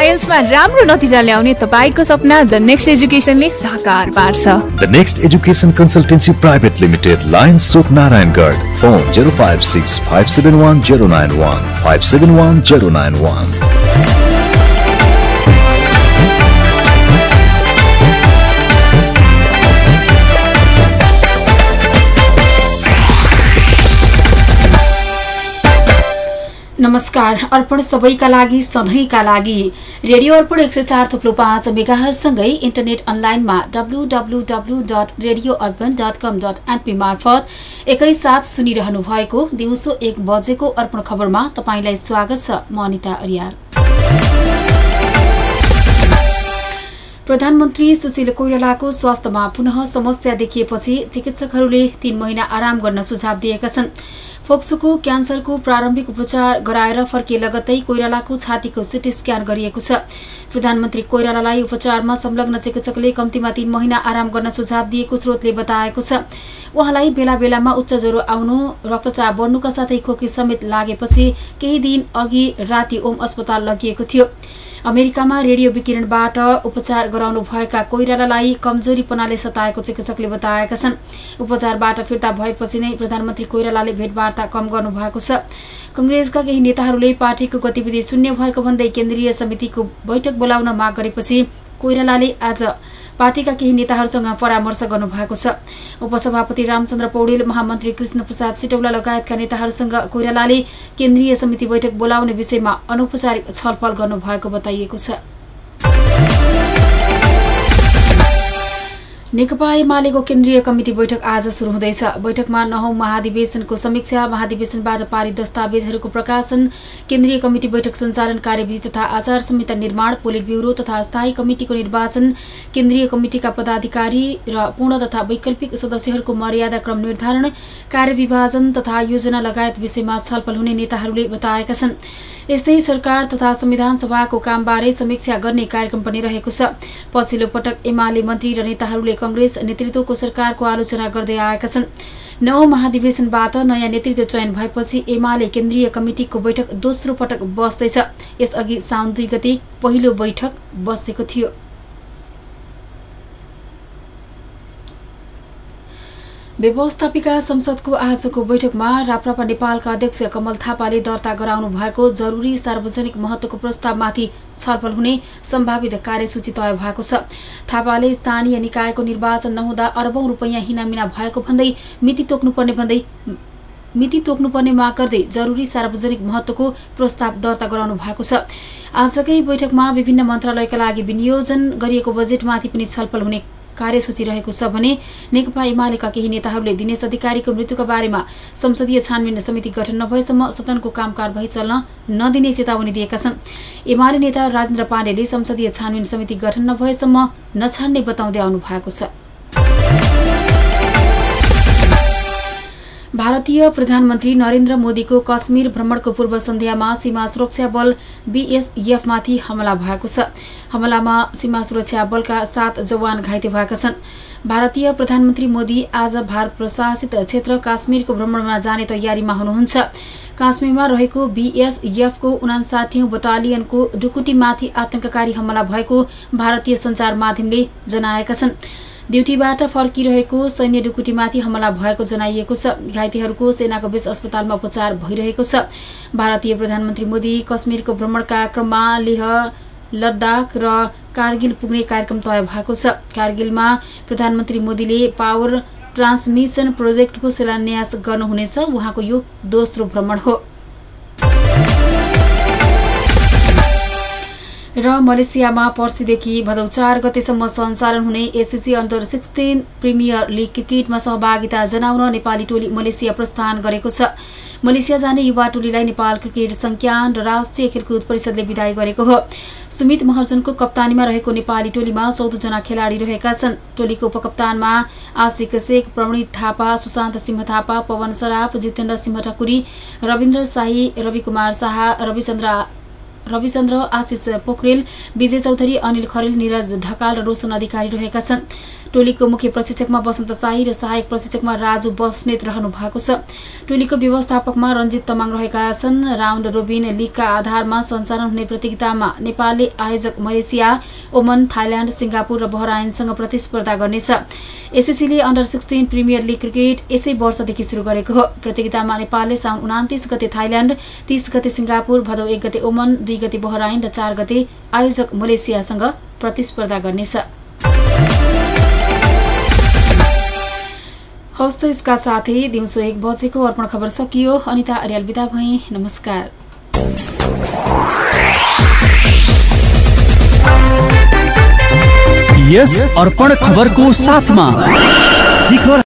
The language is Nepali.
आइएल्समा राम्रो नतिजा ल्याउने तपाईँको सपना द नेक्स्ट एजुकेसनले साकार पार्छ। The next education consultancy private limited lions chowk Narayangarh phone 0565710915710915710915 नमस्कार। अर्पण सबैका लागि सधैँका लागि। रेडियो अर्पण एक सय चार थुप्रो पाँच मेगाहरूसँगै इन्टरनेट अनलाइनमा W W W dot radio Arpan dot com dot NP मार्फत एकैसाथ सुनिरहनु भएको दिउँसो एक बजेको अर्पण खबरमा तपाईँलाई स्वागत छ म अनिता अरियाल। प्रधानमन्त्री सुशील कोइरालाको स्वास्थ्यमा पुनः समस्या देखिएपछि चिकित्सकहरूले तीन महिना आराम गर्न सुझाव दिएका छन्। फोक्सोको क्यान्सरको प्रारम्भिक उपचार गराएर फर्किए लगत्तै कोइरालाको छातीको सिटी स्क्यान गरिएको छ। प्रधानमन्त्री कोइरालालाई उपचारमा संलग्न चिकित्सकले कम्तीमा तीन महिना आराम गर्न सुझाव दिएको स्रोतले बताएको छ। उहाँलाई बेला बेलामा उच्च ज्वरो आउनु रक्तचाप बढ्नुका साथै खोकी समेत लागेपछि केही दिन अघि राति ओम अस्पताल लगिएको थियो। अमेरिकामा रेडियो विकिरणबाट उपचार गराउनु भएका कोइरालालाई कमजोरीपनाले सताएको चिकित्सकले बताएका छन्। उपचारबाट फिर्ता भएपछि नै प्रधानमन्त्री कोइरालाले भेटवार्ता कम गर्नु भएको छ। कङ्ग्रेसका केही नेताहरूले पार्टीको गतिविधि शून्य भएको भन्दै केन्द्रीय समितिको बैठक बोलाउन माग गरेपछि कोइरालाले आज पार्टीका केही नेताहरूसँग परामर्श गर्नुभएको छ। उपसभापति रामचन्द्र पौडेल महामन्त्री कृष्ण प्रसाद सिटौला लगायतका नेताहरूसँग कोइरालाले केन्द्रीय समिति बैठक बोलाउने विषयमा अनौपचारिक छलफल गर्नुभएको बताइएको छ। नेकपा एमालेको केन्द्रीय कमिटी बैठक आज शुरू हुँदैछ। बैठकमा नहौं महाधिवेशनको समीक्षा महाधिवेशनबाट पारित दस्तावेजहरूको प्रकाशन केन्द्रीय कमिटी बैठक सञ्चालन कार्यविधि तथा आचार संहिता निर्माण पोलिट ब्युरो तथा स्थायी कमिटिको निर्वाचन केन्द्रीय कमिटिका पदाधिकारी र पूर्ण तथा वैकल्पिक सदस्यहरूको मर्यादा क्रम निर्धारण कार्यविभाजन तथा योजना लगायत विषयमा छलफल हुने नेताहरूले बताएका छन्। यस्तै सरकार तथा संविधान सभाको कामबारे समीक्षा गर्ने कार्यक्रम पनि रहेको छ। पछिल्लो पटक एमाले मन्त्री र नेताहरूले कङ्ग्रेस नेतृत्वको सरकारको आलोचना गर्दै आएका छन्। नौ महाधिवेशनबाट नयाँ नेतृत्व चयन भएपछि एमाले केन्द्रीय कमिटिको बैठक दोस्रो पटक बस्दैछ। यसअघि साउन दुई गते पहिलो बैठक बसेको थियो। व्यवस्थापिका संसदको आजको बैठकमा राप्रपा नेपालका अध्यक्ष कमल थापाले दर्ता गराउनु भएको जरुरी सार्वजनिक महत्वको प्रस्तावमाथि छलफल हुने सम्भावित कार्यसूची तय भएको छ। थापाले स्थानीय निकायको निर्वाचन नहुँदा अरबौं रुपैयाँ हिनामिना भएको भन्दै मिति तोक्नुपर्ने भन्दै मिति तोक्नुपर्ने माग गर्दै जरुरी सार्वजनिक महत्वको प्रस्ताव दर्ता गराउनु भएको छ। आजकै बैठकमा विभिन्न मन्त्रालयका लागि विनियोजन गरिएको बजेटमाथि पनि छलफल हुने कार्यसूची रहेको छ भने नेकपा एमालेका केही नेताहरूले दिनेश अधिकारीको मृत्युका बारेमा संसदीय छानबिन समिति गठन नभएसम्म सदनको काम कारवाही चल्न नदिने चेतावनी दिएका छन्। एमाले नेता राजेन्द्र पाण्डेले संसदीय छानबिन समिति गठन नभएसम्म नछाड्ने बताउँदै आउनु भएको छ। भारतीय प्रधानमन्त्री नरेन्द्र मोदीको कश्मीर भ्रमणको पूर्व सन्ध्यामा सीमा सुरक्षा बल बीएसएफमाथि हमला भएको छ। हमलामा सीमा सुरक्षा बलका सात जवान घाइते भएका छन्। भारतीय प्रधानमन्त्री मोदी आज भारत प्रशासित क्षेत्र काश्मीरको भ्रमणमा जाने तयारीमा हुनुहुन्छ। काश्मीरमा रहेको बीएसएफको उनासाठी बटालियनको ढुकुटीमाथि आतंककारी हमला भएको भारतीय सञ्चार माध्यमले जनाएका छन्। ड्युटीबाट फर्किरहेको सैन्य ढुकुटीमाथि हमला भएको जनाइएको छ। घाइतेहरूको सेनाको बेस अस्पतालमा उपचार भइरहेको छ। भारतीय प्रधानमन्त्री मोदी कश्मीरको भ्रमणका क्रममा लेह लद्दाख र कारगिल पुग्ने कार्यक्रम तय भएको छ। कारगिलमा प्रधानमन्त्री मोदीले पावर ट्रान्समिसन प्रोजेक्टको शिलान्यास गर्नुहुनेछ। उहाँको यो दोस्रो भ्रमण हो। र मलेसियामा पर्सिदेखि भदौ चार गतेसम्म सञ्चालन हुने SSC under sixteen premier league क्रिकेटमा सहभागिता जनाउन नेपाली टोली मलेसिया प्रस्थान गरेको छ। मलेसिया जाने युवा टोलीलाई नेपाल क्रिकेट संज्ञान र राष्ट्रिय खेलकुद परिषदले विदाय गरेको हो। सुमित महर्जनको कप्तानीमा रहेको नेपाली टोलीमा चौधजना खेलाडी रहेका छन्। टोलीको उपकप्तानमा आशिक शेख प्रमणित थापा सुशान्त सिंह थापा पवन सराफ जितेन्द्र सिंह ठकुरी रविन्द्र शाही रविकुमार शाह रविचन्द्र रविचन्द्र आशिष पोखरेल विजय चौधरी अनिल खरेल निरज ढकाल र रोशन अधिकारी रहेका छन्। टोलीको मुख्य प्रशिक्षकमा वसन्त शाही र सहायक प्रशिक्षकमा राजु बस्नेत रहनु भएको छ। टोलीको व्यवस्थापकमा रञ्जित तमाङ रहेका छन्। राउन्ड रोबिन लिगका आधारमा सञ्चालन हुने प्रतियोगितामा नेपालले आयोजक मलेसिया ओमन थाइल्याण्ड सिङ्गापुर र बहराइनसँग प्रतिस्पर्धा गर्नेछ। एसएससीले under sixteen premier league cricket यसै वर्षदेखि सुरु गरेको हो। प्रतियोगितामा नेपालले साउन उनातिस गते थाइल्याण्ड तीस गते सिङ्गापुर भदौ एक गते ओमन दुई गते बहराइन र चार गते आयोजक मलेसियासँग प्रतिस्पर्धा गर्नेछ। हवस् त यसका साथै दिउँसो एक बजेको अर्पण खबर सकियो। अनिता अर्याल विदा भए। नमस्कार। यस अर्पण खबरको साथमा।